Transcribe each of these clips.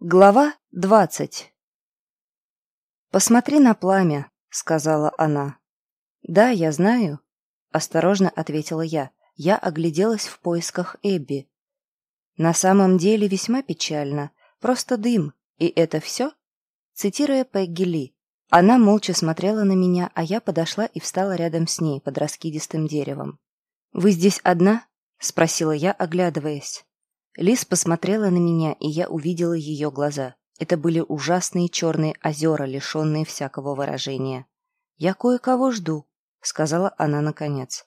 Глава двадцать «Посмотри на пламя», — сказала она. «Да, я знаю», — осторожно ответила я. Я огляделась в поисках Эбби. «На самом деле весьма печально. Просто дым. И это все?» Цитируя Пегги Ли. Она молча смотрела на меня, а я подошла и встала рядом с ней под раскидистым деревом. «Вы здесь одна?» — спросила я, оглядываясь. Лис посмотрела на меня, и я увидела ее глаза. Это были ужасные черные озера, лишенные всякого выражения. «Я кое-кого жду», — сказала она наконец.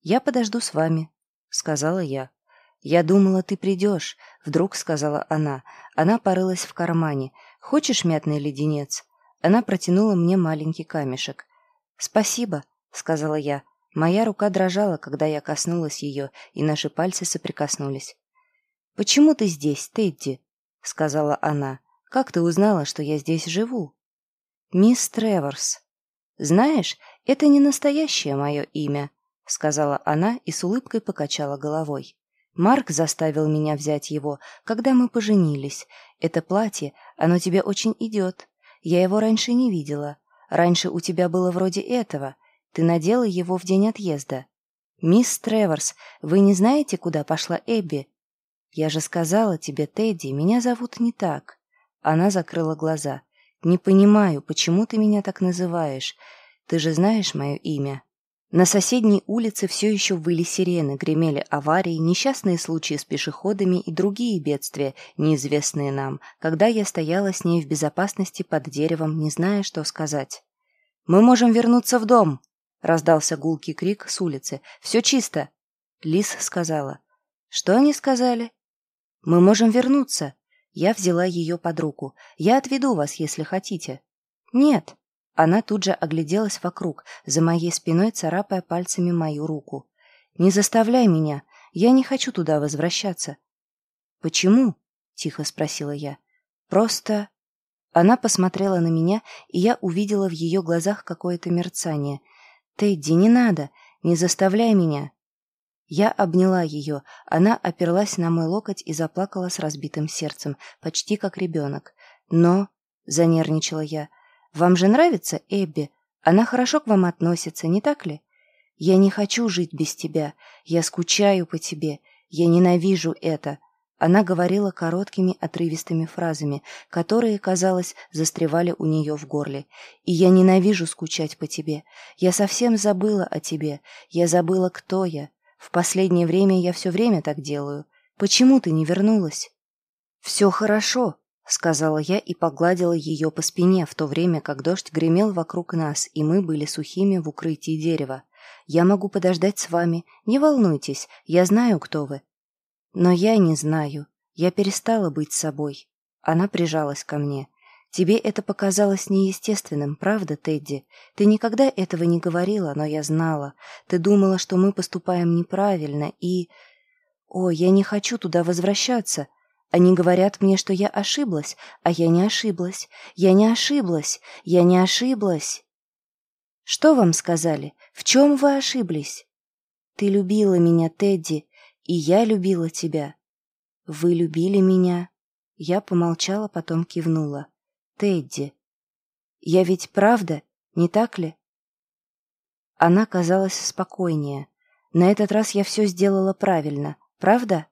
«Я подожду с вами», — сказала я. «Я думала, ты придешь», — вдруг сказала она. Она порылась в кармане. «Хочешь мятный леденец?» Она протянула мне маленький камешек. «Спасибо», — сказала я. Моя рука дрожала, когда я коснулась ее, и наши пальцы соприкоснулись. «Почему ты здесь, Тедди?» — сказала она. «Как ты узнала, что я здесь живу?» «Мисс Треворс». «Знаешь, это не настоящее мое имя», — сказала она и с улыбкой покачала головой. «Марк заставил меня взять его, когда мы поженились. Это платье, оно тебе очень идет. Я его раньше не видела. Раньше у тебя было вроде этого. Ты надела его в день отъезда». «Мисс Треворс, вы не знаете, куда пошла Эбби?» «Я же сказала тебе, Тедди, меня зовут не так». Она закрыла глаза. «Не понимаю, почему ты меня так называешь? Ты же знаешь мое имя». На соседней улице все еще выли сирены, гремели аварии, несчастные случаи с пешеходами и другие бедствия, неизвестные нам, когда я стояла с ней в безопасности под деревом, не зная, что сказать. «Мы можем вернуться в дом!» — раздался гулкий крик с улицы. «Все чисто!» Лис сказала. «Что они сказали?» «Мы можем вернуться». Я взяла ее под руку. «Я отведу вас, если хотите». «Нет». Она тут же огляделась вокруг, за моей спиной царапая пальцами мою руку. «Не заставляй меня. Я не хочу туда возвращаться». «Почему?» — тихо спросила я. «Просто...» Она посмотрела на меня, и я увидела в ее глазах какое-то мерцание. «Тедди, не надо! Не заставляй меня!» Я обняла ее, она оперлась на мой локоть и заплакала с разбитым сердцем, почти как ребенок. «Но...» — занервничала я. «Вам же нравится Эбби? Она хорошо к вам относится, не так ли? Я не хочу жить без тебя. Я скучаю по тебе. Я ненавижу это». Она говорила короткими отрывистыми фразами, которые, казалось, застревали у нее в горле. «И я ненавижу скучать по тебе. Я совсем забыла о тебе. Я забыла, кто я. В последнее время я все время так делаю. Почему ты не вернулась?» «Все хорошо», — сказала я и погладила ее по спине, в то время как дождь гремел вокруг нас, и мы были сухими в укрытии дерева. «Я могу подождать с вами. Не волнуйтесь, я знаю, кто вы». «Но я не знаю. Я перестала быть собой». Она прижалась ко мне. Тебе это показалось неестественным, правда, Тедди? Ты никогда этого не говорила, но я знала. Ты думала, что мы поступаем неправильно, и... О, я не хочу туда возвращаться. Они говорят мне, что я ошиблась, а я не ошиблась. Я не ошиблась. Я не ошиблась. Что вам сказали? В чем вы ошиблись? Ты любила меня, Тедди, и я любила тебя. Вы любили меня. Я помолчала, потом кивнула. Тедди. Я ведь правда, не так ли? Она казалась спокойнее. На этот раз я все сделала правильно, правда?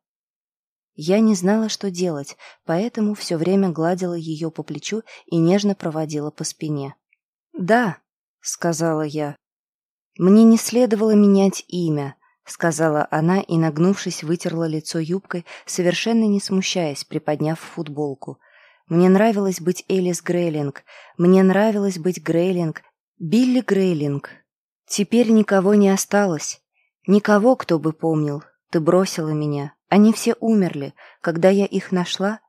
Я не знала, что делать, поэтому все время гладила ее по плечу и нежно проводила по спине. «Да», — сказала я. «Мне не следовало менять имя», — сказала она и, нагнувшись, вытерла лицо юбкой, совершенно не смущаясь, приподняв футболку. Мне нравилось быть Элис Грейлинг. Мне нравилось быть Грейлинг. Билли Грейлинг. Теперь никого не осталось. Никого, кто бы помнил. Ты бросила меня. Они все умерли. Когда я их нашла...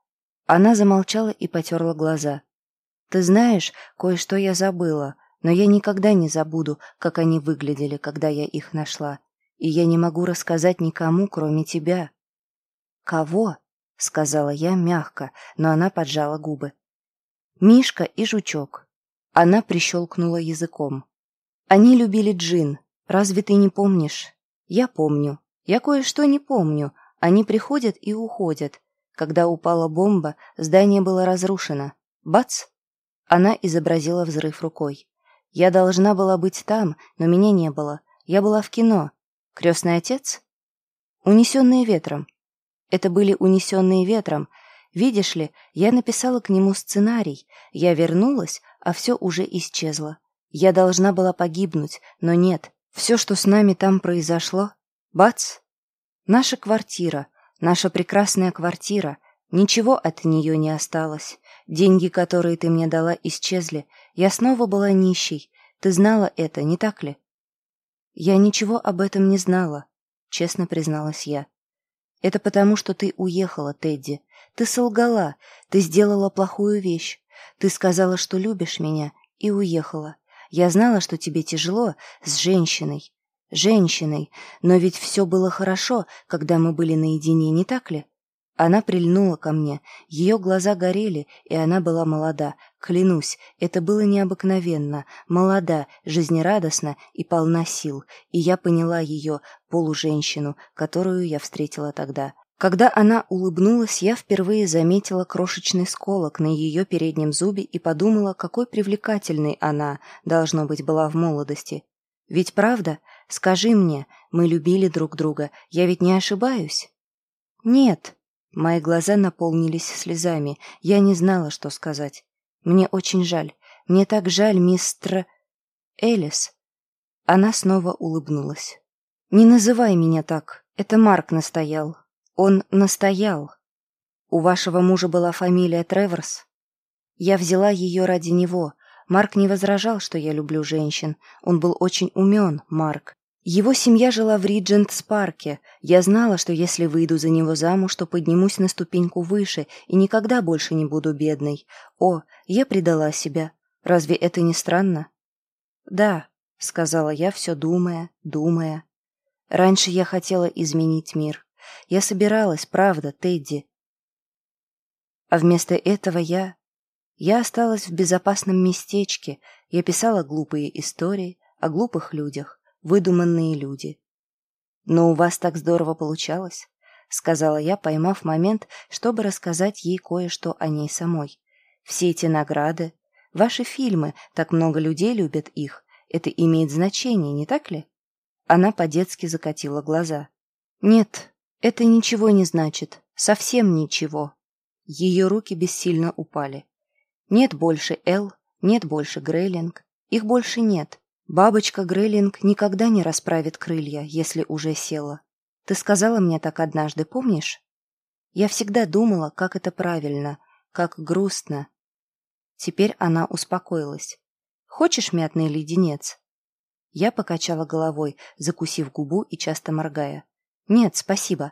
Она замолчала и потерла глаза. Ты знаешь, кое-что я забыла, но я никогда не забуду, как они выглядели, когда я их нашла. И я не могу рассказать никому, кроме тебя. Кого? — сказала я мягко, но она поджала губы. «Мишка и жучок». Она прищелкнула языком. «Они любили джин. Разве ты не помнишь?» «Я помню. Я кое-что не помню. Они приходят и уходят. Когда упала бомба, здание было разрушено. Бац! Она изобразила взрыв рукой. Я должна была быть там, но меня не было. Я была в кино. Крестный отец? Унесенные ветром. Это были унесенные ветром. Видишь ли, я написала к нему сценарий. Я вернулась, а все уже исчезло. Я должна была погибнуть, но нет. Все, что с нами там произошло... Бац! Наша квартира, наша прекрасная квартира. Ничего от нее не осталось. Деньги, которые ты мне дала, исчезли. Я снова была нищей. Ты знала это, не так ли? Я ничего об этом не знала, честно призналась я. Это потому, что ты уехала, Тедди. Ты солгала, ты сделала плохую вещь. Ты сказала, что любишь меня, и уехала. Я знала, что тебе тяжело с женщиной. Женщиной. Но ведь все было хорошо, когда мы были наедине, не так ли? Она прильнула ко мне. Ее глаза горели, и она была молода. Клянусь, это было необыкновенно. Молода, жизнерадостна и полна сил. И я поняла ее, полуженщину, которую я встретила тогда. Когда она улыбнулась, я впервые заметила крошечный сколок на ее переднем зубе и подумала, какой привлекательной она, должно быть, была в молодости. Ведь правда? Скажи мне, мы любили друг друга, я ведь не ошибаюсь? Нет. Мои глаза наполнились слезами, я не знала, что сказать. Мне очень жаль. Мне так жаль, мистер... Элис. Она снова улыбнулась. «Не называй меня так. Это Марк настоял. Он настоял. У вашего мужа была фамилия Треворс? Я взяла ее ради него. Марк не возражал, что я люблю женщин. Он был очень умен, Марк. Его семья жила в Риджентс-парке. Я знала, что если выйду за него замуж, то поднимусь на ступеньку выше и никогда больше не буду бедной. О, я предала себя. Разве это не странно? Да, сказала я, все думая, думая. Раньше я хотела изменить мир. Я собиралась, правда, Тедди. А вместо этого я... Я осталась в безопасном местечке. Я писала глупые истории о глупых людях, выдуманные люди. «Но у вас так здорово получалось», — сказала я, поймав момент, чтобы рассказать ей кое-что о ней самой. «Все эти награды, ваши фильмы, так много людей любят их. Это имеет значение, не так ли?» Она по-детски закатила глаза. «Нет, это ничего не значит. Совсем ничего. Ее руки бессильно упали. Нет больше Эл, нет больше Грейлинг. Их больше нет. Бабочка Грейлинг никогда не расправит крылья, если уже села. Ты сказала мне так однажды, помнишь? Я всегда думала, как это правильно, как грустно. Теперь она успокоилась. Хочешь мятный леденец? Я покачала головой, закусив губу и часто моргая. «Нет, спасибо».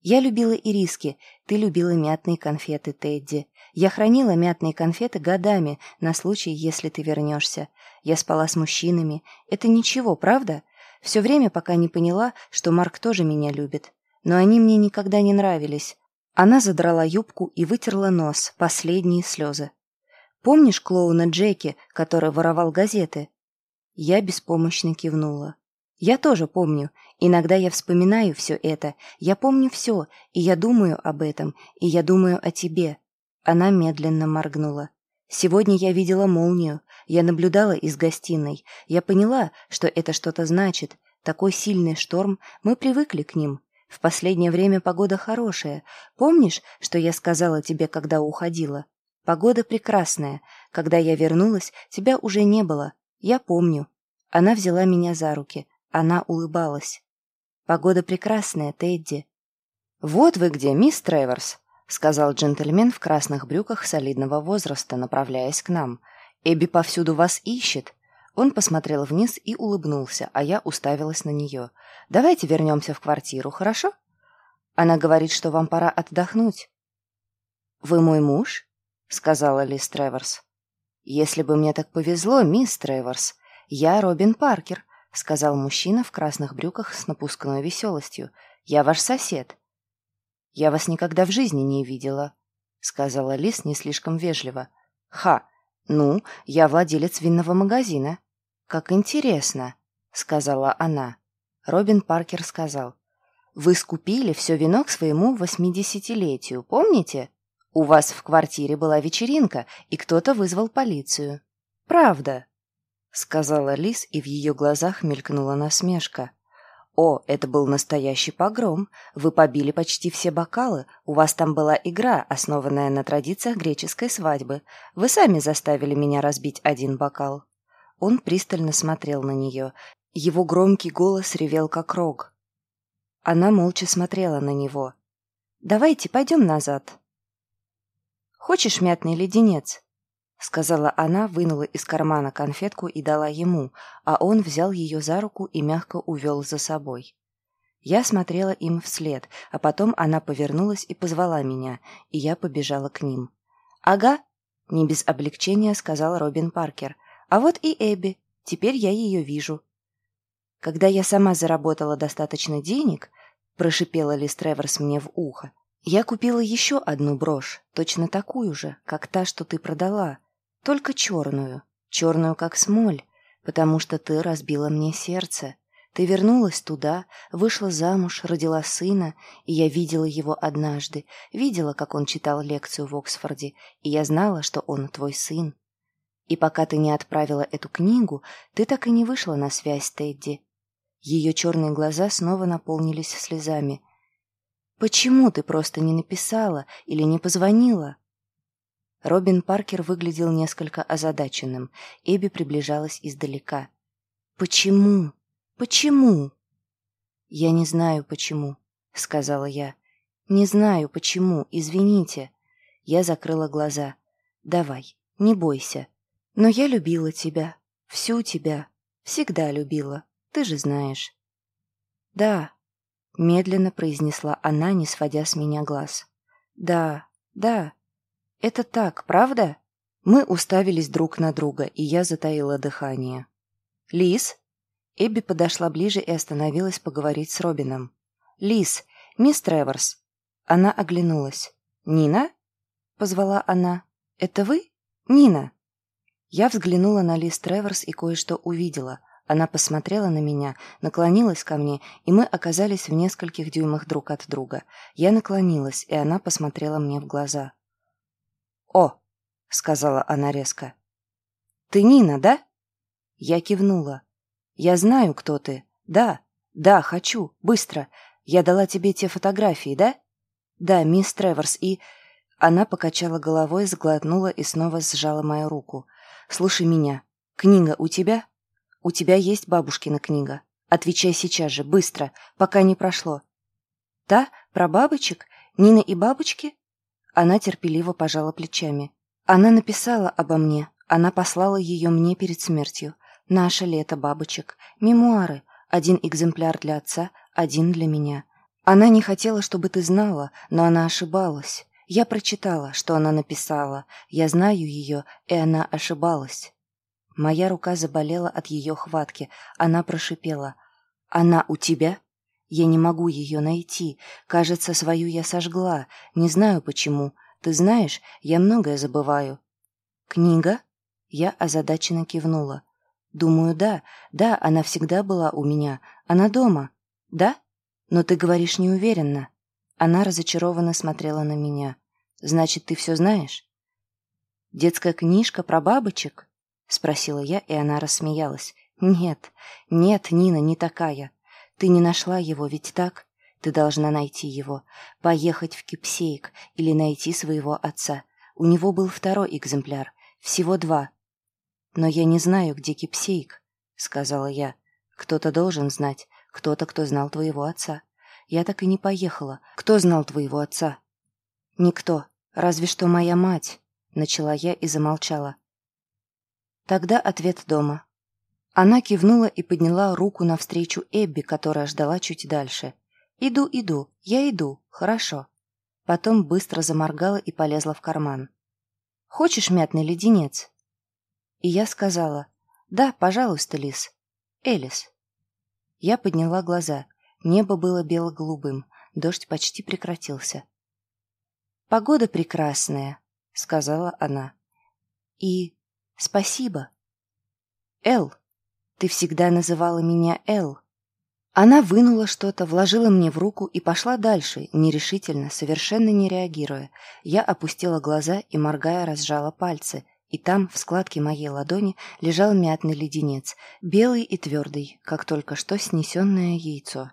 Я любила ириски, ты любила мятные конфеты, Тедди. Я хранила мятные конфеты годами, на случай, если ты вернешься. Я спала с мужчинами. Это ничего, правда? Все время, пока не поняла, что Марк тоже меня любит. Но они мне никогда не нравились. Она задрала юбку и вытерла нос, последние слезы. «Помнишь клоуна Джеки, который воровал газеты?» Я беспомощно кивнула. Я тоже помню. Иногда я вспоминаю все это. Я помню все, и я думаю об этом, и я думаю о тебе. Она медленно моргнула. Сегодня я видела молнию. Я наблюдала из гостиной. Я поняла, что это что-то значит. Такой сильный шторм, мы привыкли к ним. В последнее время погода хорошая. Помнишь, что я сказала тебе, когда уходила? Погода прекрасная. Когда я вернулась, тебя уже не было. Я помню. Она взяла меня за руки. Она улыбалась. «Погода прекрасная, Тедди». «Вот вы где, мисс Треворс», — сказал джентльмен в красных брюках солидного возраста, направляясь к нам. «Эбби повсюду вас ищет». Он посмотрел вниз и улыбнулся, а я уставилась на нее. «Давайте вернемся в квартиру, хорошо?» Она говорит, что вам пора отдохнуть. «Вы мой муж?» — сказала Лиз Треворс. «Если бы мне так повезло, мисс Треворс. Я Робин Паркер, — сказал мужчина в красных брюках с напускной веселостью. «Я ваш сосед». «Я вас никогда в жизни не видела», — сказала Лис не слишком вежливо. «Ха! Ну, я владелец винного магазина». «Как интересно», — сказала она. Робин Паркер сказал. Вы скупили все вино к своему восьмидесятилетию, помните? У вас в квартире была вечеринка, и кто-то вызвал полицию. Правда, сказала Лис, и в ее глазах мелькнула насмешка. «О, это был настоящий погром. Вы побили почти все бокалы. У вас там была игра, основанная на традициях греческой свадьбы. Вы сами заставили меня разбить один бокал». Он пристально смотрел на нее. Его громкий голос ревел, как рог. Она молча смотрела на него. «Давайте пойдем назад». «Хочешь мятный леденец?» — сказала она, вынула из кармана конфетку и дала ему, а он взял ее за руку и мягко увел за собой. Я смотрела им вслед, а потом она повернулась и позвала меня, и я побежала к ним. «Ага», — не без облегчения сказал Робин Паркер. «А вот и Эбби. Теперь я ее вижу». Когда я сама заработала достаточно денег, прошипела Лиз Треворс мне в ухо, я купила еще одну брошь, точно такую же, как та, что ты продала, только черную, черную как смоль, потому что ты разбила мне сердце. Ты вернулась туда, вышла замуж, родила сына, и я видела его однажды, видела, как он читал лекцию в Оксфорде, и я знала, что он твой сын. И пока ты не отправила эту книгу, ты так и не вышла на связь Тедди. Ее черные глаза снова наполнились слезами. «Почему ты просто не написала или не позвонила?» Робин Паркер выглядел несколько озадаченным. Эбби приближалась издалека. «Почему? Почему?» «Я не знаю, почему», — сказала я. «Не знаю, почему, извините». Я закрыла глаза. «Давай, не бойся. Но я любила тебя. Всю тебя. Всегда любила. Ты же знаешь». «Да», — медленно произнесла она, не сводя с меня глаз. «Да, да, «Это так, правда?» Мы уставились друг на друга, и я затаила дыхание. «Лис?» Эбби подошла ближе и остановилась поговорить с Робином. «Лис, мисс Треворс». Она оглянулась. «Нина?» — позвала она. «Это вы? Нина?» Я взглянула на Лис Треворс и кое-что увидела. Она посмотрела на меня, наклонилась ко мне, и мы оказались в нескольких дюймах друг от друга. Я наклонилась, и она посмотрела мне в глаза. «О!» — сказала она резко. «Ты Нина, да?» Я кивнула. «Я знаю, кто ты. Да, да, хочу. Быстро. Я дала тебе те фотографии, да?» «Да, мисс Треворс, и...» Она покачала головой, сглотнула и снова сжала мою руку. «Слушай меня. Книга у тебя?» «У тебя есть бабушкина книга. Отвечай сейчас же, быстро, пока не прошло». «Та? Про бабочек? Нина и бабочки?» Она терпеливо пожала плечами. Она написала обо мне. Она послала ее мне перед смертью. Наше лето бабочек. Мемуары. Один экземпляр для отца, один для меня. Она не хотела, чтобы ты знала, но она ошибалась. Я прочитала, что она написала. Я знаю ее, и она ошибалась. Моя рука заболела от ее хватки. Она прошипела. «Она у тебя?» Я не могу ее найти. Кажется, свою я сожгла. Не знаю почему. Ты знаешь, я многое забываю. Книга? Я озадаченно кивнула. Думаю, да. Да, она всегда была у меня. Она дома. Да? Но ты говоришь неуверенно. Она разочарованно смотрела на меня. Значит, ты все знаешь? Детская книжка про бабочек? Спросила я, и она рассмеялась. Нет, нет, Нина, не такая. Ты не нашла его, ведь так? Ты должна найти его. Поехать в Кипсейк или найти своего отца. У него был второй экземпляр. Всего два. Но я не знаю, где Кипсейк, сказала я. Кто-то должен знать. Кто-то, кто знал твоего отца. Я так и не поехала. Кто знал твоего отца? Никто. Разве что моя мать. Начала я и замолчала. Тогда ответ дома. Она кивнула и подняла руку навстречу Эбби, которая ждала чуть дальше. «Иду, иду, я иду, хорошо». Потом быстро заморгала и полезла в карман. «Хочешь мятный леденец?» И я сказала, «Да, пожалуйста, Лис. Элис». Я подняла глаза. Небо было бело-голубым, дождь почти прекратился. «Погода прекрасная», — сказала она. «И спасибо». «Эл», ты всегда называла меня Эл. Она вынула что-то, вложила мне в руку и пошла дальше, нерешительно, совершенно не реагируя. Я опустила глаза и, моргая, разжала пальцы. И там, в складке моей ладони, лежал мятный леденец, белый и твердый, как только что снесенное яйцо.